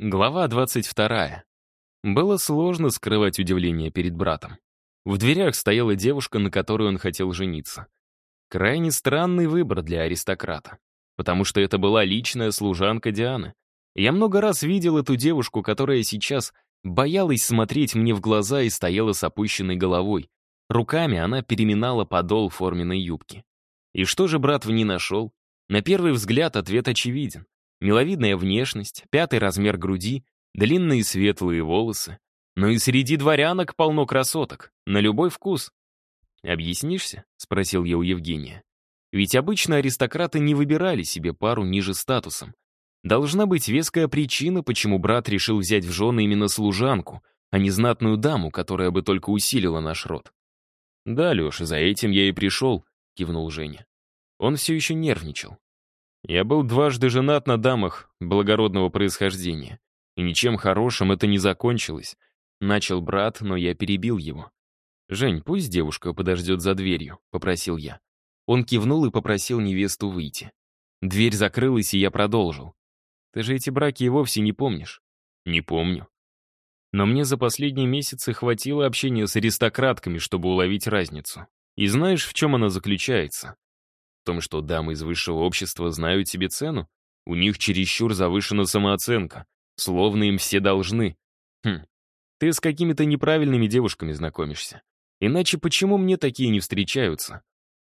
Глава 22. Было сложно скрывать удивление перед братом. В дверях стояла девушка, на которой он хотел жениться. Крайне странный выбор для аристократа, потому что это была личная служанка Дианы. Я много раз видел эту девушку, которая сейчас боялась смотреть мне в глаза и стояла с опущенной головой. Руками она переминала подол форменной юбки. И что же брат в ней нашел? На первый взгляд ответ очевиден. Миловидная внешность, пятый размер груди, длинные светлые волосы. Но и среди дворянок полно красоток, на любой вкус. «Объяснишься?» — спросил я у Евгения. «Ведь обычно аристократы не выбирали себе пару ниже статусом. Должна быть веская причина, почему брат решил взять в жены именно служанку, а не знатную даму, которая бы только усилила наш род». «Да, Леша, за этим я и пришел», — кивнул Женя. Он все еще нервничал. Я был дважды женат на дамах благородного происхождения, и ничем хорошим это не закончилось. Начал брат, но я перебил его. «Жень, пусть девушка подождет за дверью», — попросил я. Он кивнул и попросил невесту выйти. Дверь закрылась, и я продолжил. «Ты же эти браки и вовсе не помнишь?» «Не помню». Но мне за последние месяцы хватило общения с аристократками, чтобы уловить разницу. И знаешь, в чем она заключается? Том, что дамы из высшего общества знают себе цену? У них чересчур завышена самооценка, словно им все должны. Хм, ты с какими-то неправильными девушками знакомишься. Иначе почему мне такие не встречаются?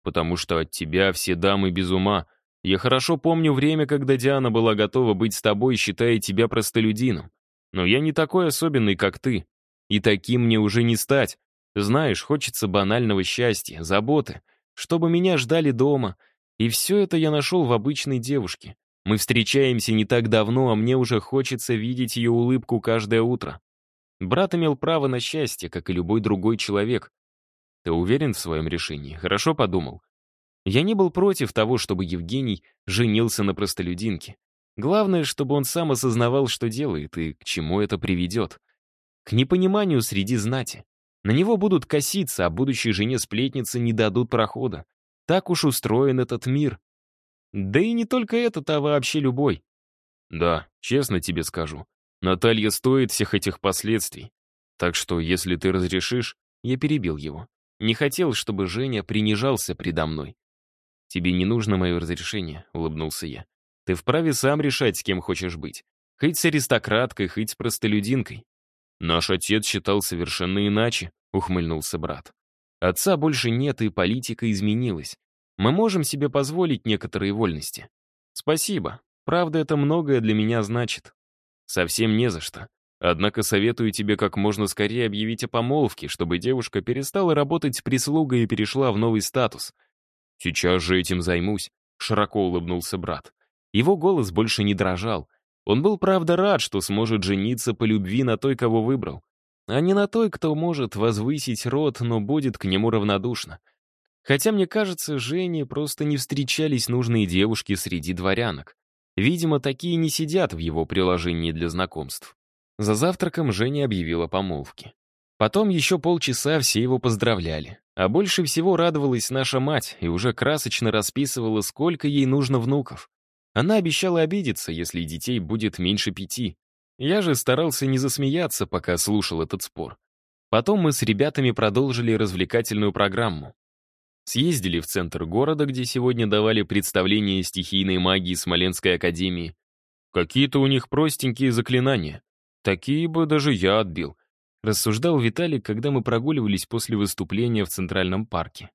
Потому что от тебя все дамы без ума. Я хорошо помню время, когда Диана была готова быть с тобой, считая тебя простолюдином. Но я не такой особенный, как ты. И таким мне уже не стать. Знаешь, хочется банального счастья, заботы — чтобы меня ждали дома. И все это я нашел в обычной девушке. Мы встречаемся не так давно, а мне уже хочется видеть ее улыбку каждое утро. Брат имел право на счастье, как и любой другой человек. Ты уверен в своем решении? Хорошо подумал. Я не был против того, чтобы Евгений женился на простолюдинке. Главное, чтобы он сам осознавал, что делает и к чему это приведет. К непониманию среди знати. На него будут коситься, а будущей жене сплетницы не дадут прохода. Так уж устроен этот мир. Да и не только этот, а вообще любой. Да, честно тебе скажу, Наталья стоит всех этих последствий. Так что, если ты разрешишь, я перебил его. Не хотел, чтобы Женя принижался предо мной. «Тебе не нужно мое разрешение», — улыбнулся я. «Ты вправе сам решать, с кем хочешь быть. Хоть с аристократкой, хоть с простолюдинкой. «Наш отец считал совершенно иначе», — ухмыльнулся брат. «Отца больше нет, и политика изменилась. Мы можем себе позволить некоторые вольности. Спасибо. Правда, это многое для меня значит. Совсем не за что. Однако советую тебе как можно скорее объявить о помолвке, чтобы девушка перестала работать с прислугой и перешла в новый статус. Сейчас же этим займусь», — широко улыбнулся брат. Его голос больше не дрожал, он был, правда, рад, что сможет жениться по любви на той, кого выбрал, а не на той, кто может возвысить род, но будет к нему равнодушно. Хотя, мне кажется, Жене просто не встречались нужные девушки среди дворянок. Видимо, такие не сидят в его приложении для знакомств. За завтраком Женя объявила помолвки. Потом еще полчаса все его поздравляли. А больше всего радовалась наша мать и уже красочно расписывала, сколько ей нужно внуков. Она обещала обидеться, если детей будет меньше пяти. Я же старался не засмеяться, пока слушал этот спор. Потом мы с ребятами продолжили развлекательную программу. Съездили в центр города, где сегодня давали представление стихийной магии Смоленской академии. Какие-то у них простенькие заклинания. Такие бы даже я отбил. Рассуждал Виталик, когда мы прогуливались после выступления в Центральном парке.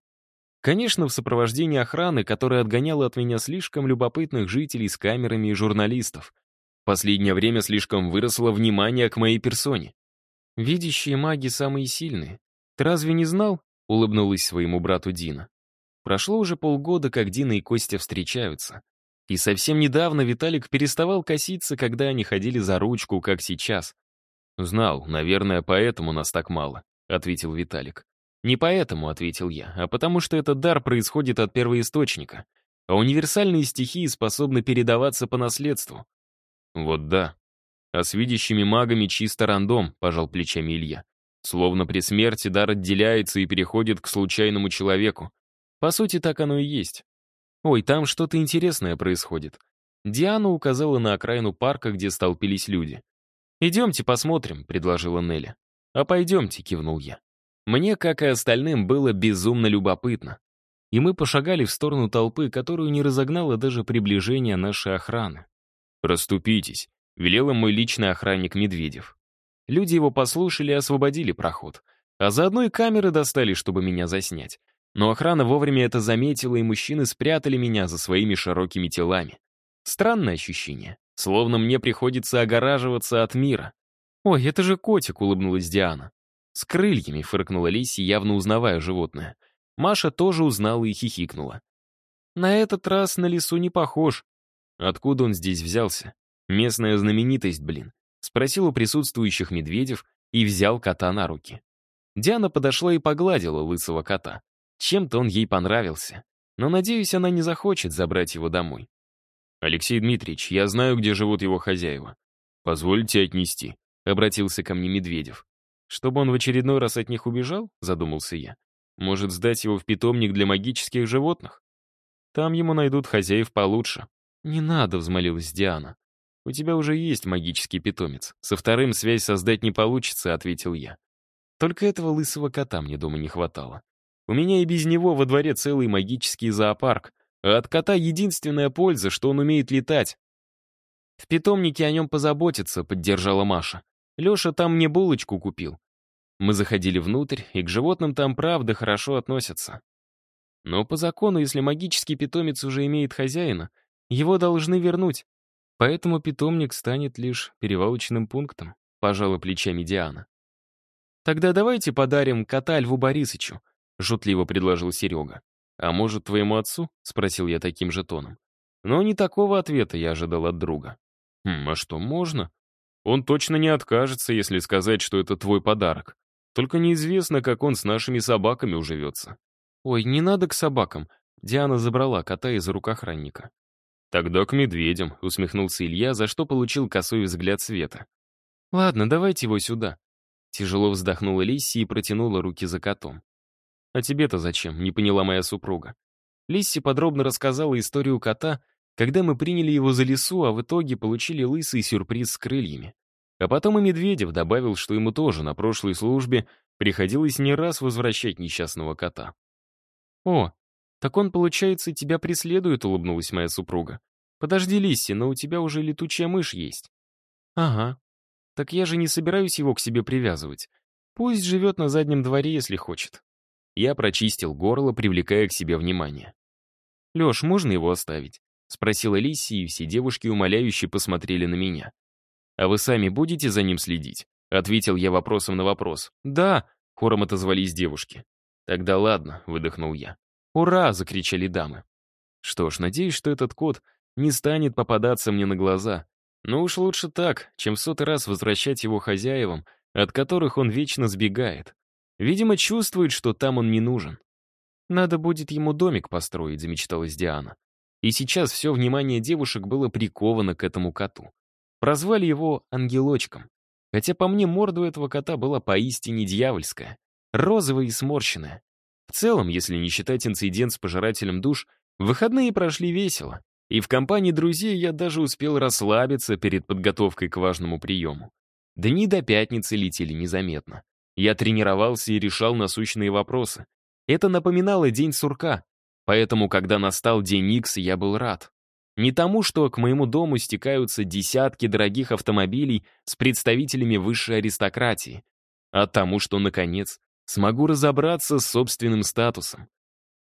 Конечно, в сопровождении охраны, которая отгоняла от меня слишком любопытных жителей с камерами и журналистов. Последнее время слишком выросло внимание к моей персоне. «Видящие маги самые сильные. Ты разве не знал?» — улыбнулась своему брату Дина. Прошло уже полгода, как Дина и Костя встречаются. И совсем недавно Виталик переставал коситься, когда они ходили за ручку, как сейчас. «Знал, наверное, поэтому нас так мало», — ответил Виталик. «Не поэтому», — ответил я, «а потому что этот дар происходит от первоисточника, а универсальные стихии способны передаваться по наследству». «Вот да. А с видящими магами чисто рандом», — пожал плечами Илья. «Словно при смерти дар отделяется и переходит к случайному человеку. По сути, так оно и есть. Ой, там что-то интересное происходит». Диана указала на окраину парка, где столпились люди. «Идемте посмотрим», — предложила Нелли. «А пойдемте», — кивнул я. Мне, как и остальным, было безумно любопытно. И мы пошагали в сторону толпы, которую не разогнало даже приближение нашей охраны. «Проступитесь», — велел мой личный охранник Медведев. Люди его послушали и освободили проход. А заодно и камеры достали, чтобы меня заснять. Но охрана вовремя это заметила, и мужчины спрятали меня за своими широкими телами. Странное ощущение, словно мне приходится огораживаться от мира. «Ой, это же котик», — улыбнулась Диана. «С крыльями», — фыркнула Лиси, явно узнавая животное. Маша тоже узнала и хихикнула. «На этот раз на лесу не похож. Откуда он здесь взялся? Местная знаменитость, блин. Спросил у присутствующих медведев и взял кота на руки. Диана подошла и погладила лысого кота. Чем-то он ей понравился. Но, надеюсь, она не захочет забрать его домой. «Алексей Дмитриевич, я знаю, где живут его хозяева. Позвольте отнести», — обратился ко мне Медведев. «Чтобы он в очередной раз от них убежал?» — задумался я. «Может, сдать его в питомник для магических животных? Там ему найдут хозяев получше». «Не надо», — взмолилась Диана. «У тебя уже есть магический питомец. Со вторым связь создать не получится», — ответил я. Только этого лысого кота мне дома не хватало. У меня и без него во дворе целый магический зоопарк, а от кота единственная польза, что он умеет летать. В питомнике о нем позаботиться, поддержала Маша. Леша там мне булочку купил. Мы заходили внутрь, и к животным там правда хорошо относятся. Но по закону, если магический питомец уже имеет хозяина, его должны вернуть. Поэтому питомник станет лишь перевалочным пунктом, пожала плечами Диана. «Тогда давайте подарим кота Льву Борисычу», — шутливо предложил Серега. «А может, твоему отцу?» — спросил я таким же тоном. Но не такого ответа я ожидал от друга. «Хм, а что, можно?» «Он точно не откажется, если сказать, что это твой подарок. Только неизвестно, как он с нашими собаками уживется». «Ой, не надо к собакам». Диана забрала кота из рук охранника. «Тогда к медведям», — усмехнулся Илья, за что получил косой взгляд Света. «Ладно, давайте его сюда». Тяжело вздохнула Лисси и протянула руки за котом. «А тебе-то зачем?» — не поняла моя супруга. Лисси подробно рассказала историю кота, когда мы приняли его за лесу, а в итоге получили лысый сюрприз с крыльями. А потом и Медведев добавил, что ему тоже на прошлой службе приходилось не раз возвращать несчастного кота. «О, «Так он, получается, тебя преследует», — улыбнулась моя супруга. «Подожди, Лисси, но у тебя уже летучая мышь есть». «Ага. Так я же не собираюсь его к себе привязывать. Пусть живет на заднем дворе, если хочет». Я прочистил горло, привлекая к себе внимание. «Леш, можно его оставить?» — спросила Лисси, и все девушки умоляюще посмотрели на меня. «А вы сами будете за ним следить?» — ответил я вопросом на вопрос. «Да», — хором отозвались девушки. «Тогда ладно», — выдохнул я. «Ура!» — закричали дамы. Что ж, надеюсь, что этот кот не станет попадаться мне на глаза. Но уж лучше так, чем в сотый раз возвращать его хозяевам, от которых он вечно сбегает. Видимо, чувствует, что там он не нужен. «Надо будет ему домик построить», — замечталась Диана. И сейчас все внимание девушек было приковано к этому коту. Прозвали его ангелочком. Хотя по мне морда у этого кота была поистине дьявольская. Розовая и сморщенная. В целом, если не считать инцидент с пожирателем душ, выходные прошли весело. И в компании друзей я даже успел расслабиться перед подготовкой к важному приему. Дни до пятницы летели незаметно. Я тренировался и решал насущные вопросы. Это напоминало день сурка. Поэтому, когда настал день Икс, я был рад. Не тому, что к моему дому стекаются десятки дорогих автомобилей с представителями высшей аристократии, а тому, что, наконец, смогу разобраться с собственным статусом.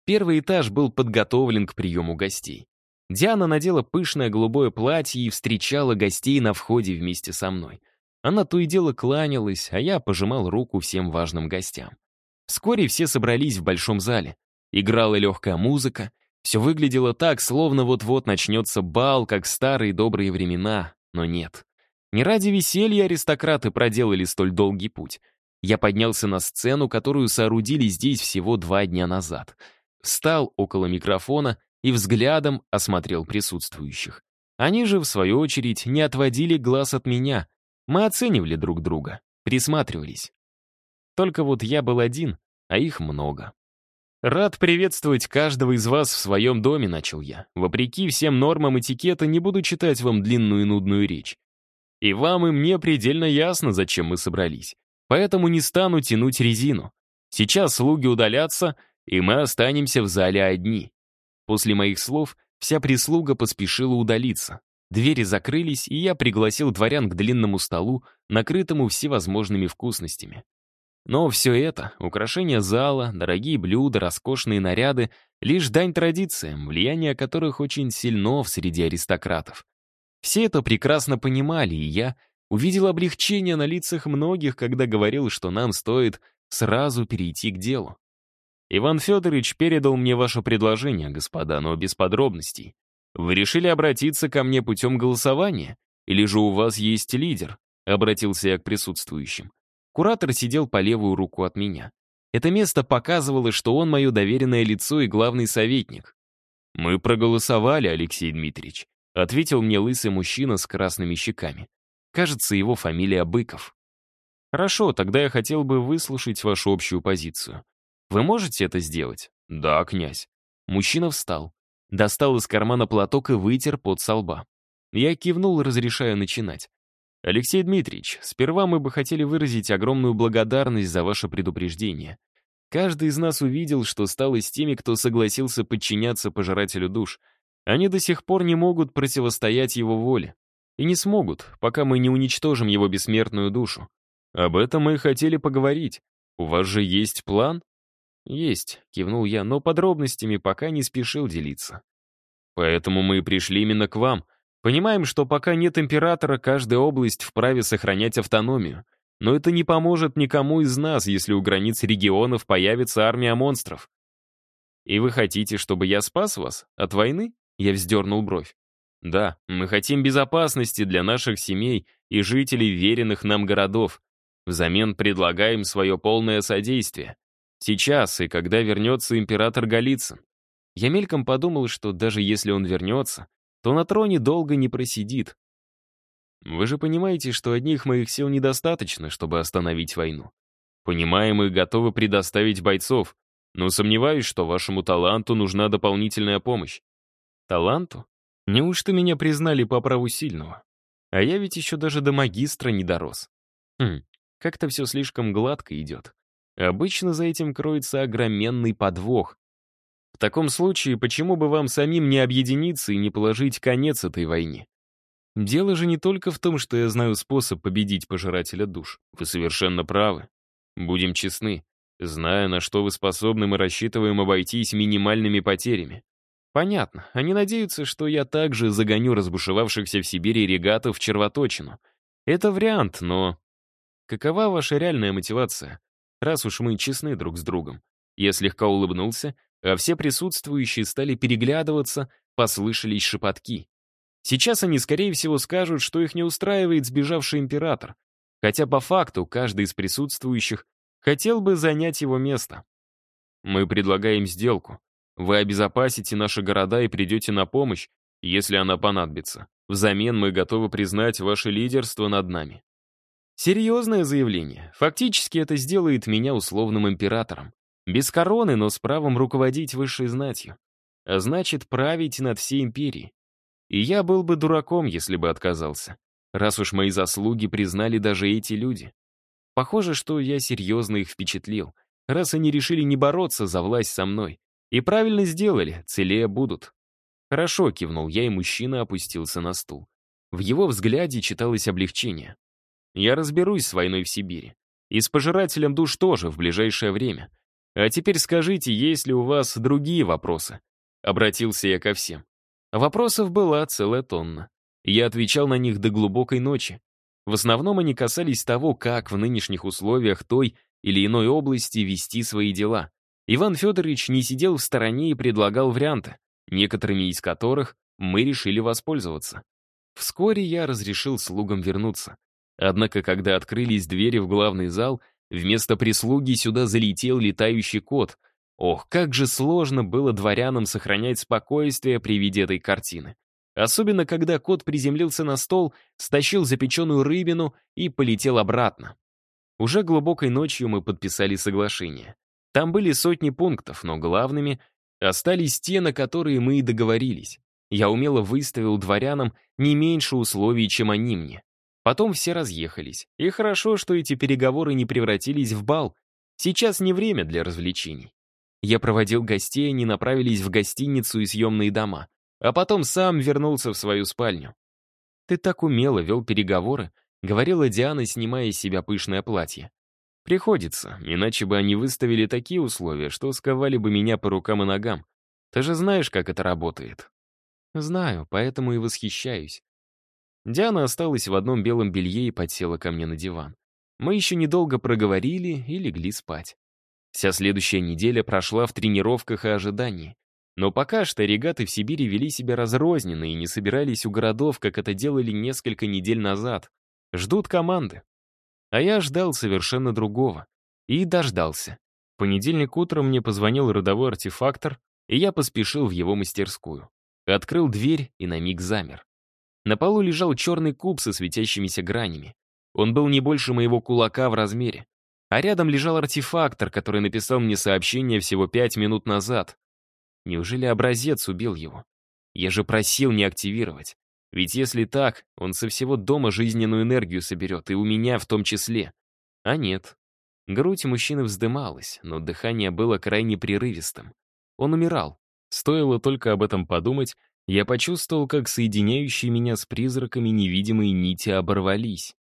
Первый этаж был подготовлен к приему гостей. Диана надела пышное голубое платье и встречала гостей на входе вместе со мной. Она то и дело кланялась, а я пожимал руку всем важным гостям. Вскоре все собрались в большом зале. Играла легкая музыка. Все выглядело так, словно вот-вот начнется бал, как старые добрые времена, но нет. Не ради веселья аристократы проделали столь долгий путь. Я поднялся на сцену, которую соорудили здесь всего два дня назад. Встал около микрофона и взглядом осмотрел присутствующих. Они же, в свою очередь, не отводили глаз от меня. Мы оценивали друг друга, присматривались. Только вот я был один, а их много. «Рад приветствовать каждого из вас в своем доме», — начал я. «Вопреки всем нормам этикета не буду читать вам длинную и нудную речь. И вам, и мне предельно ясно, зачем мы собрались. Поэтому не стану тянуть резину. Сейчас слуги удалятся, и мы останемся в зале одни. После моих слов вся прислуга поспешила удалиться. Двери закрылись, и я пригласил дворян к длинному столу, накрытому всевозможными вкусностями. Но все это, украшения зала, дорогие блюда, роскошные наряды — лишь дань традициям, влияние которых очень сильно в среди аристократов. Все это прекрасно понимали, и я увидел облегчение на лицах многих, когда говорил, что нам стоит сразу перейти к делу. Иван Федорович передал мне ваше предложение, господа, но без подробностей. Вы решили обратиться ко мне путем голосования? Или же у вас есть лидер? Обратился я к присутствующим. Куратор сидел по левую руку от меня. Это место показывало, что он мое доверенное лицо и главный советник. «Мы проголосовали, Алексей Дмитриевич», ответил мне лысый мужчина с красными щеками. Кажется, его фамилия Быков. «Хорошо, тогда я хотел бы выслушать вашу общую позицию. Вы можете это сделать?» «Да, князь». Мужчина встал, достал из кармана платок и вытер пот со лба. Я кивнул, разрешая начинать. «Алексей Дмитриевич, сперва мы бы хотели выразить огромную благодарность за ваше предупреждение. Каждый из нас увидел, что стало с теми, кто согласился подчиняться пожирателю душ. Они до сих пор не могут противостоять его воле. И не смогут, пока мы не уничтожим его бессмертную душу. Об этом мы и хотели поговорить. У вас же есть план? Есть, кивнул я, но подробностями пока не спешил делиться. Поэтому мы и пришли именно к вам. Понимаем, что пока нет императора, каждая область вправе сохранять автономию. Но это не поможет никому из нас, если у границ регионов появится армия монстров. И вы хотите, чтобы я спас вас от войны? Я вздернул бровь. Да, мы хотим безопасности для наших семей и жителей веренных нам городов. Взамен предлагаем свое полное содействие. Сейчас и когда вернется император Голицын. Я мельком подумал, что даже если он вернется, то на троне долго не просидит. Вы же понимаете, что одних моих сил недостаточно, чтобы остановить войну. Понимаем и готовы предоставить бойцов, но сомневаюсь, что вашему таланту нужна дополнительная помощь. Таланту? Неужто меня признали по праву сильного? А я ведь еще даже до магистра не дорос. Хм, как-то все слишком гладко идет. Обычно за этим кроется огроменный подвох. В таком случае, почему бы вам самим не объединиться и не положить конец этой войне? Дело же не только в том, что я знаю способ победить пожирателя душ. Вы совершенно правы. Будем честны. Зная, на что вы способны, мы рассчитываем обойтись минимальными потерями. Понятно, они надеются, что я также загоню разбушевавшихся в Сибири регатов в червоточину. Это вариант, но... Какова ваша реальная мотивация? Раз уж мы честны друг с другом. Я слегка улыбнулся, а все присутствующие стали переглядываться, послышались шепотки. Сейчас они, скорее всего, скажут, что их не устраивает сбежавший император, хотя по факту каждый из присутствующих хотел бы занять его место. Мы предлагаем сделку. Вы обезопасите наши города и придете на помощь, если она понадобится. Взамен мы готовы признать ваше лидерство над нами. Серьезное заявление. Фактически это сделает меня условным императором. Без короны, но с правом руководить высшей знатью. А значит, править над всей империей. И я был бы дураком, если бы отказался. Раз уж мои заслуги признали даже эти люди. Похоже, что я серьезно их впечатлил, раз они решили не бороться за власть со мной, и правильно сделали, целее будут. Хорошо, кивнул я, и мужчина опустился на стул. В его взгляде читалось облегчение. Я разберусь с войной в Сибири. И с пожирателем душ тоже в ближайшее время. А теперь скажите, есть ли у вас другие вопросы? Обратился я ко всем. Вопросов была целая тонна. Я отвечал на них до глубокой ночи. В основном они касались того, как в нынешних условиях той или иной области вести свои дела. Иван Федорович не сидел в стороне и предлагал варианты, некоторыми из которых мы решили воспользоваться. Вскоре я разрешил слугам вернуться. Однако, когда открылись двери в главный зал, вместо прислуги сюда залетел летающий кот. Ох, как же сложно было дворянам сохранять спокойствие при виде этой картины. Особенно, когда кот приземлился на стол, стащил запеченную рыбину и полетел обратно. Уже глубокой ночью мы подписали соглашение. Там были сотни пунктов, но главными остались те, на которые мы и договорились. Я умело выставил дворянам не меньше условий, чем они мне. Потом все разъехались. И хорошо, что эти переговоры не превратились в бал. Сейчас не время для развлечений. Я проводил гостей, они направились в гостиницу и съемные дома. А потом сам вернулся в свою спальню. «Ты так умело вел переговоры», — говорила Диана, снимая из себя пышное платье. «Приходится, иначе бы они выставили такие условия, что сковали бы меня по рукам и ногам. Ты же знаешь, как это работает». «Знаю, поэтому и восхищаюсь. Диана осталась в одном белом белье и подсела ко мне на диван. Мы еще недолго проговорили и легли спать. Вся следующая неделя прошла в тренировках и ожидании. Но пока что регаты в Сибири вели себя разрозненно и не собирались у городов, как это делали несколько недель назад. Ждут команды. А я ждал совершенно другого. И дождался. В понедельник утром мне позвонил родовой артефактор, и я поспешил в его мастерскую. Открыл дверь и на миг замер. На полу лежал черный куб со светящимися гранями. Он был не больше моего кулака в размере. А рядом лежал артефактор, который написал мне сообщение всего пять минут назад. Неужели образец убил его? Я же просил не активировать. Ведь если так, он со всего дома жизненную энергию соберет, и у меня в том числе. А нет. Грудь мужчины вздымалась, но дыхание было крайне прерывистым. Он умирал. Стоило только об этом подумать, я почувствовал, как соединяющие меня с призраками невидимые нити оборвались.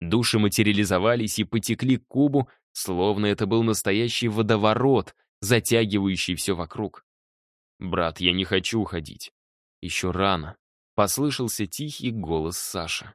Души материализовались и потекли к кубу, словно это был настоящий водоворот, затягивающий все вокруг. «Брат, я не хочу уходить. Еще рано», — послышался тихий голос Саши.